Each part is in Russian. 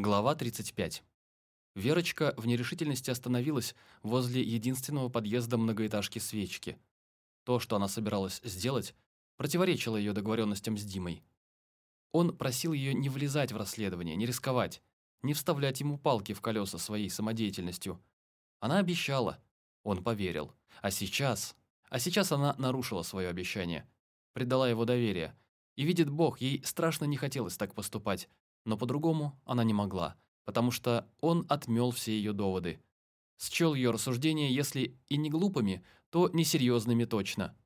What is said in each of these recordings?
Глава 35. Верочка в нерешительности остановилась возле единственного подъезда многоэтажки свечки. То, что она собиралась сделать, противоречило ее договоренностям с Димой. Он просил ее не влезать в расследование, не рисковать, не вставлять ему палки в колеса своей самодеятельностью. Она обещала, он поверил. А сейчас... А сейчас она нарушила свое обещание, предала его доверие. И видит Бог, ей страшно не хотелось так поступать, но по-другому она не могла, потому что он отмел все ее доводы. Счел ее рассуждения, если и не глупыми, то несерьезными точно.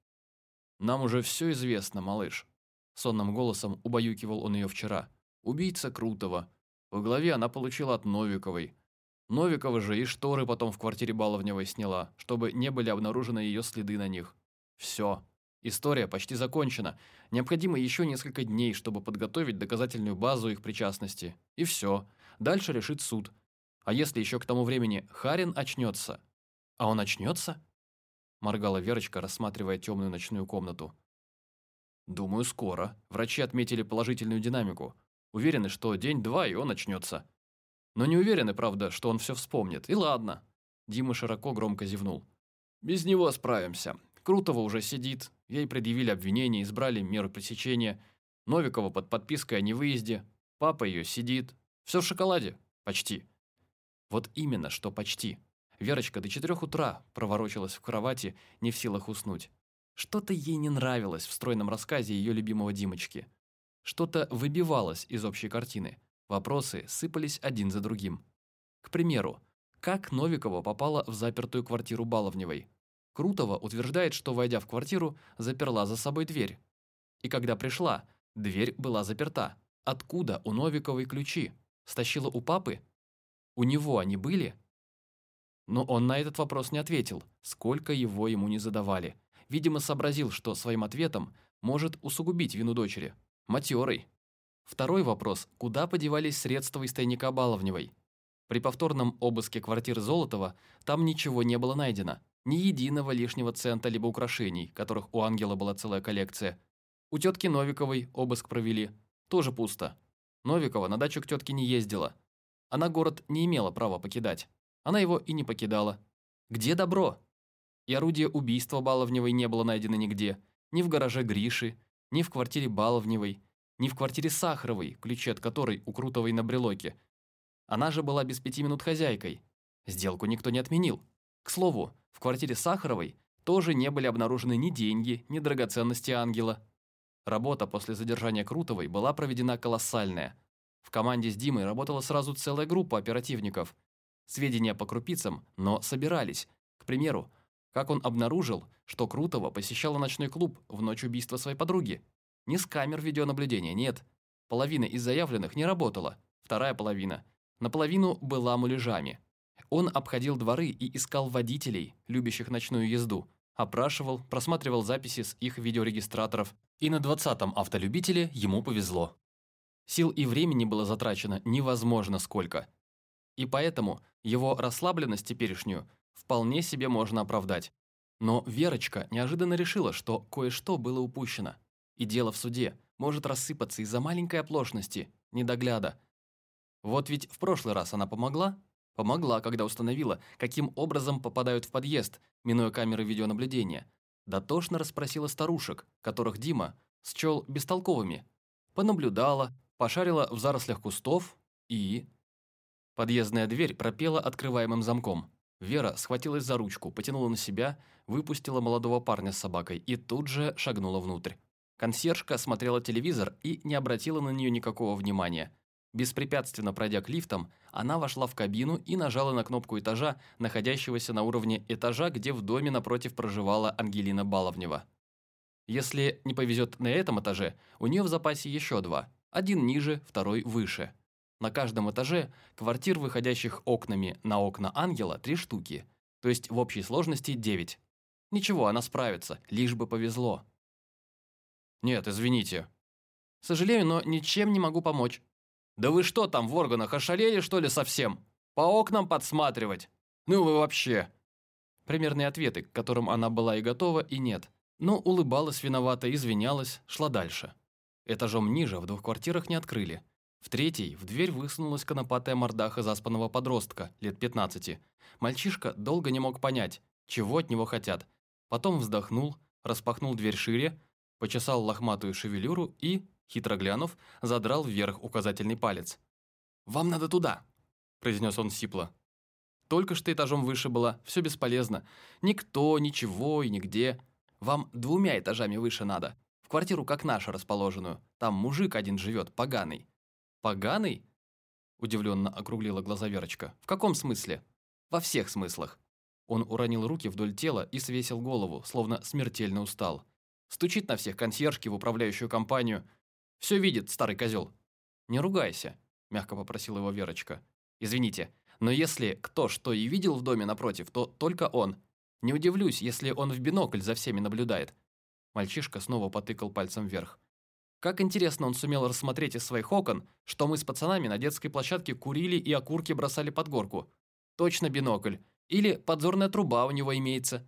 «Нам уже все известно, малыш», — сонным голосом убаюкивал он ее вчера. «Убийца Крутого. В голове она получила от Новиковой. Новикова же и шторы потом в квартире Баловневой сняла, чтобы не были обнаружены ее следы на них. Все. История почти закончена. Необходимо еще несколько дней, чтобы подготовить доказательную базу их причастности. И все. Дальше решит суд. А если еще к тому времени Харин очнется? А он очнется? Моргала Верочка, рассматривая темную ночную комнату. Думаю, скоро. Врачи отметили положительную динамику. Уверены, что день-два, и он очнется. Но не уверены, правда, что он все вспомнит. И ладно. Дима широко громко зевнул. Без него справимся. Крутого уже сидит, ей предъявили обвинение, избрали меру пресечения. Новикова под подпиской о невыезде. Папа ее сидит. Все в шоколаде. Почти. Вот именно, что почти. Верочка до четырех утра проворочилась в кровати, не в силах уснуть. Что-то ей не нравилось в стройном рассказе ее любимого Димочки. Что-то выбивалось из общей картины. Вопросы сыпались один за другим. К примеру, как Новикова попала в запертую квартиру Баловневой? Крутова утверждает, что, войдя в квартиру, заперла за собой дверь. И когда пришла, дверь была заперта. Откуда у Новиковой ключи? Стащила у папы? У него они были? Но он на этот вопрос не ответил, сколько его ему не задавали. Видимо, сообразил, что своим ответом может усугубить вину дочери. Матерый. Второй вопрос – куда подевались средства из тайника Баловневой? При повторном обыске квартиры Золотова там ничего не было найдено. Ни единого лишнего цента либо украшений, которых у Ангела была целая коллекция. У тетки Новиковой обыск провели. Тоже пусто. Новикова на дачу к тетке не ездила. Она город не имела права покидать. Она его и не покидала. Где добро? И орудие убийства Баловневой не было найдено нигде. Ни в гараже Гриши, ни в квартире Баловневой, ни в квартире Сахаровой, ключи от которой у Крутовой на брелоке. Она же была без пяти минут хозяйкой. Сделку никто не отменил. К слову, в квартире Сахаровой тоже не были обнаружены ни деньги, ни драгоценности ангела. Работа после задержания Крутовой была проведена колоссальная. В команде с Димой работала сразу целая группа оперативников. Сведения по крупицам, но собирались. К примеру, как он обнаружил, что Крутова посещала ночной клуб в ночь убийства своей подруги. Не с камер видеонаблюдения, нет. Половина из заявленных не работала, вторая половина наполовину была муляжами. Он обходил дворы и искал водителей, любящих ночную езду, опрашивал, просматривал записи с их видеорегистраторов, и на 20-м автолюбителе ему повезло. Сил и времени было затрачено невозможно сколько. И поэтому его расслабленность теперешнюю вполне себе можно оправдать. Но Верочка неожиданно решила, что кое-что было упущено. И дело в суде может рассыпаться из-за маленькой оплошности, недогляда. Вот ведь в прошлый раз она помогла, Помогла, когда установила, каким образом попадают в подъезд, минуя камеры видеонаблюдения. Дотошно расспросила старушек, которых Дима счел бестолковыми. Понаблюдала, пошарила в зарослях кустов и... Подъездная дверь пропела открываемым замком. Вера схватилась за ручку, потянула на себя, выпустила молодого парня с собакой и тут же шагнула внутрь. Консьержка смотрела телевизор и не обратила на нее никакого внимания – Беспрепятственно пройдя к лифтам, она вошла в кабину и нажала на кнопку этажа, находящегося на уровне этажа, где в доме напротив проживала Ангелина Баловнева. Если не повезет на этом этаже, у нее в запасе еще два. Один ниже, второй выше. На каждом этаже квартир, выходящих окнами на окна ангела, три штуки. То есть в общей сложности девять. Ничего, она справится, лишь бы повезло. «Нет, извините». «Сожалею, но ничем не могу помочь», да вы что там в органах, ошалели что ли совсем? По окнам подсматривать? Ну вы вообще!» Примерные ответы, к которым она была и готова, и нет. Но улыбалась виновато, извинялась, шла дальше. Этажом ниже в двух квартирах не открыли. В третьей в дверь высунулась конопатая мордаха заспанного подростка, лет 15. Мальчишка долго не мог понять, чего от него хотят. Потом вздохнул, распахнул дверь шире, почесал лохматую шевелюру и, хитро глянув, задрал вверх указательный палец. «Вам надо туда», – произнес он сипло. «Только что этажом выше было, все бесполезно. Никто, ничего и нигде. Вам двумя этажами выше надо. В квартиру как наша расположенную. Там мужик один живет, поганый». «Поганый?» – удивленно округлила глаза Верочка. «В каком смысле?» «Во всех смыслах». Он уронил руки вдоль тела и свесил голову, словно смертельно устал. Стучит на всех консьержки в управляющую компанию. Все видит, старый козел. «Не ругайся», – мягко попросила его Верочка. «Извините, но если кто что и видел в доме напротив, то только он. Не удивлюсь, если он в бинокль за всеми наблюдает». Мальчишка снова потыкал пальцем вверх. Как интересно он сумел рассмотреть из своих окон, что мы с пацанами на детской площадке курили и окурки бросали под горку. Точно бинокль. Или подзорная труба у него имеется.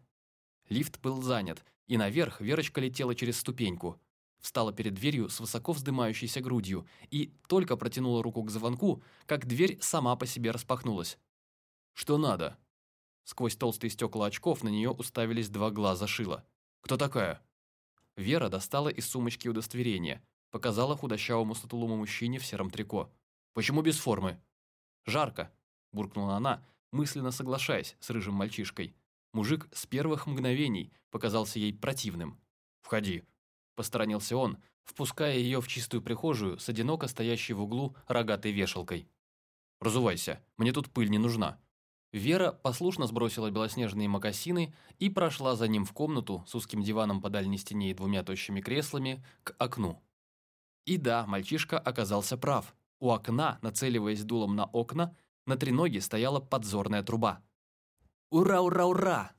Лифт был занят, и наверх Верочка летела через ступеньку. Встала перед дверью с высоко вздымающейся грудью и только протянула руку к звонку, как дверь сама по себе распахнулась. «Что надо?» Сквозь толстые стекла очков на нее уставились два глаза Шила. «Кто такая?» Вера достала из сумочки удостоверение, показала худощавому сутулому мужчине в сером трико. «Почему без формы?» «Жарко», – буркнула она, мысленно соглашаясь с рыжим мальчишкой. Мужик с первых мгновений показался ей противным. «Входи», – посторонился он, впуская ее в чистую прихожую с одиноко стоящей в углу рогатой вешалкой. «Разувайся, мне тут пыль не нужна». Вера послушно сбросила белоснежные мокасины и прошла за ним в комнату с узким диваном по дальней стене и двумя тощими креслами к окну. И да, мальчишка оказался прав. У окна, нацеливаясь дулом на окна, на треноге стояла подзорная труба. «Ура, ура, ура!»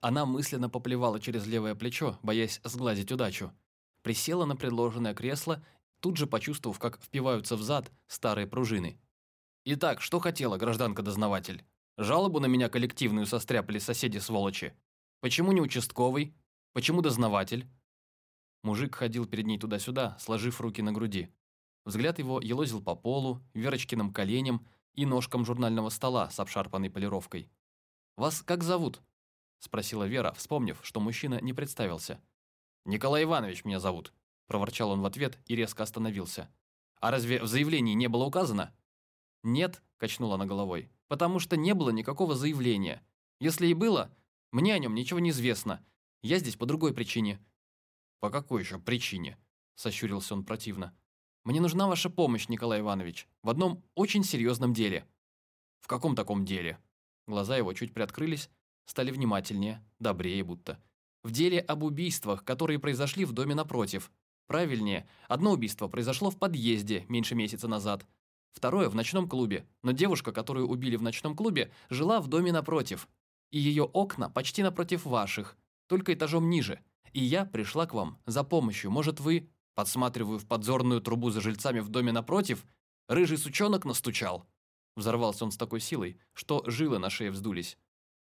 Она мысленно поплевала через левое плечо, боясь сглазить удачу. Присела на предложенное кресло, тут же почувствовав, как впиваются в зад старые пружины. «Итак, что хотела гражданка-дознаватель?» Жалобу на меня коллективную состряпали соседи-сволочи. Почему не участковый? Почему дознаватель? Мужик ходил перед ней туда-сюда, сложив руки на груди. Взгляд его елозил по полу, Верочкиным коленям и ножкам журнального стола с обшарпанной полировкой. «Вас как зовут?» – спросила Вера, вспомнив, что мужчина не представился. «Николай Иванович меня зовут», – проворчал он в ответ и резко остановился. «А разве в заявлении не было указано?» «Нет», – качнула она головой потому что не было никакого заявления. Если и было, мне о нем ничего не известно. Я здесь по другой причине». «По какой еще причине?» – сощурился он противно. «Мне нужна ваша помощь, Николай Иванович, в одном очень серьезном деле». «В каком таком деле?» Глаза его чуть приоткрылись, стали внимательнее, добрее будто. «В деле об убийствах, которые произошли в доме напротив. Правильнее, одно убийство произошло в подъезде меньше месяца назад, Второе – в ночном клубе, но девушка, которую убили в ночном клубе, жила в доме напротив. И ее окна почти напротив ваших, только этажом ниже. И я пришла к вам за помощью. Может, вы, подсматриваю в подзорную трубу за жильцами в доме напротив, рыжий сучонок настучал?» Взорвался он с такой силой, что жилы на шее вздулись.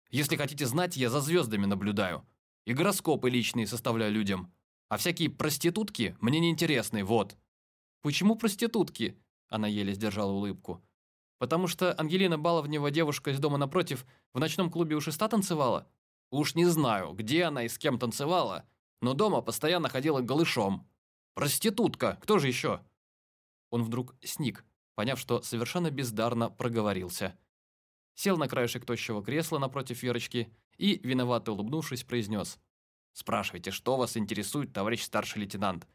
«Если хотите знать, я за звездами наблюдаю. И гороскопы личные составляю людям. А всякие проститутки мне неинтересны, вот». «Почему проститутки?» Она еле сдержала улыбку. «Потому что Ангелина Баловнева, девушка из дома напротив, в ночном клубе у шеста танцевала? Уж не знаю, где она и с кем танцевала, но дома постоянно ходила голышом. Проститутка, кто же еще?» Он вдруг сник, поняв, что совершенно бездарно проговорился. Сел на краешек тощего кресла напротив Верочки и, виновато улыбнувшись, произнес. «Спрашивайте, что вас интересует, товарищ старший лейтенант?»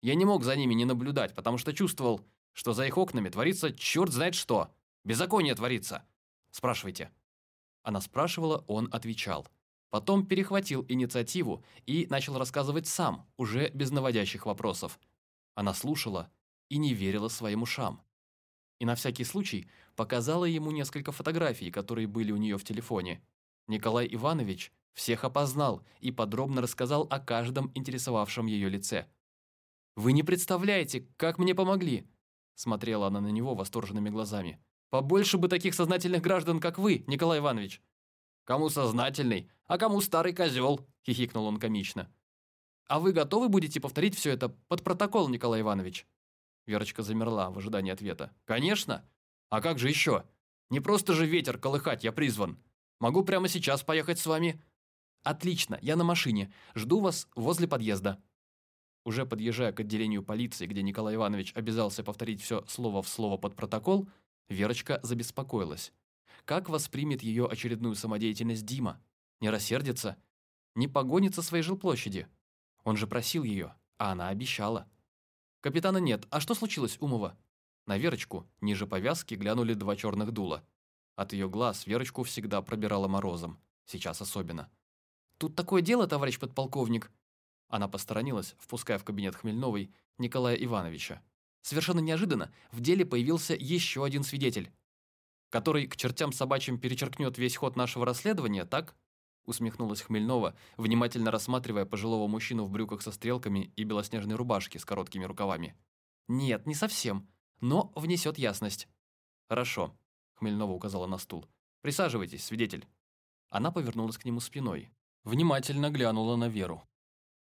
Я не мог за ними не наблюдать, потому что чувствовал, что за их окнами творится черт знает что. Беззаконие творится. Спрашивайте». Она спрашивала, он отвечал. Потом перехватил инициативу и начал рассказывать сам, уже без наводящих вопросов. Она слушала и не верила своим ушам. И на всякий случай показала ему несколько фотографий, которые были у нее в телефоне. Николай Иванович всех опознал и подробно рассказал о каждом интересовавшем ее лице. «Вы не представляете, как мне помогли!» Смотрела она на него восторженными глазами. «Побольше бы таких сознательных граждан, как вы, Николай Иванович!» «Кому сознательный, а кому старый козел!» – хихикнул он комично. «А вы готовы будете повторить все это под протокол, Николай Иванович?» Верочка замерла в ожидании ответа. «Конечно! А как же еще? Не просто же ветер колыхать я призван. Могу прямо сейчас поехать с вами». «Отлично, я на машине. Жду вас возле подъезда». Уже подъезжая к отделению полиции, где Николай Иванович обязался повторить все слово в слово под протокол, Верочка забеспокоилась. Как воспримет ее очередную самодеятельность Дима? Не рассердится? Не погонится своей жилплощади? Он же просил ее, а она обещала. «Капитана нет. А что случилось, Умова?» На Верочку, ниже повязки, глянули два черных дула. От ее глаз Верочку всегда пробирала морозом. Сейчас особенно. «Тут такое дело, товарищ подполковник!» Она посторонилась, впуская в кабинет Хмельновой Николая Ивановича. Совершенно неожиданно в деле появился еще один свидетель. Который к чертям собачьим перечеркнет весь ход нашего расследования, так? Усмехнулась Хмельнова, внимательно рассматривая пожилого мужчину в брюках со стрелками и белоснежной рубашке с короткими рукавами. Нет, не совсем, но внесет ясность. Хорошо, Хмельнова указала на стул. Присаживайтесь, свидетель. Она повернулась к нему спиной. Внимательно глянула на Веру.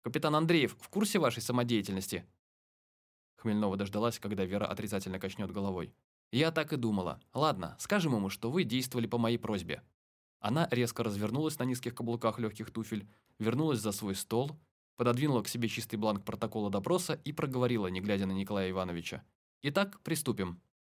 «Капитан Андреев в курсе вашей самодеятельности?» Хмельнова дождалась, когда Вера отрицательно качнет головой. «Я так и думала. Ладно, скажем ему, что вы действовали по моей просьбе». Она резко развернулась на низких каблуках легких туфель, вернулась за свой стол, пододвинула к себе чистый бланк протокола допроса и проговорила, не глядя на Николая Ивановича. «Итак, приступим.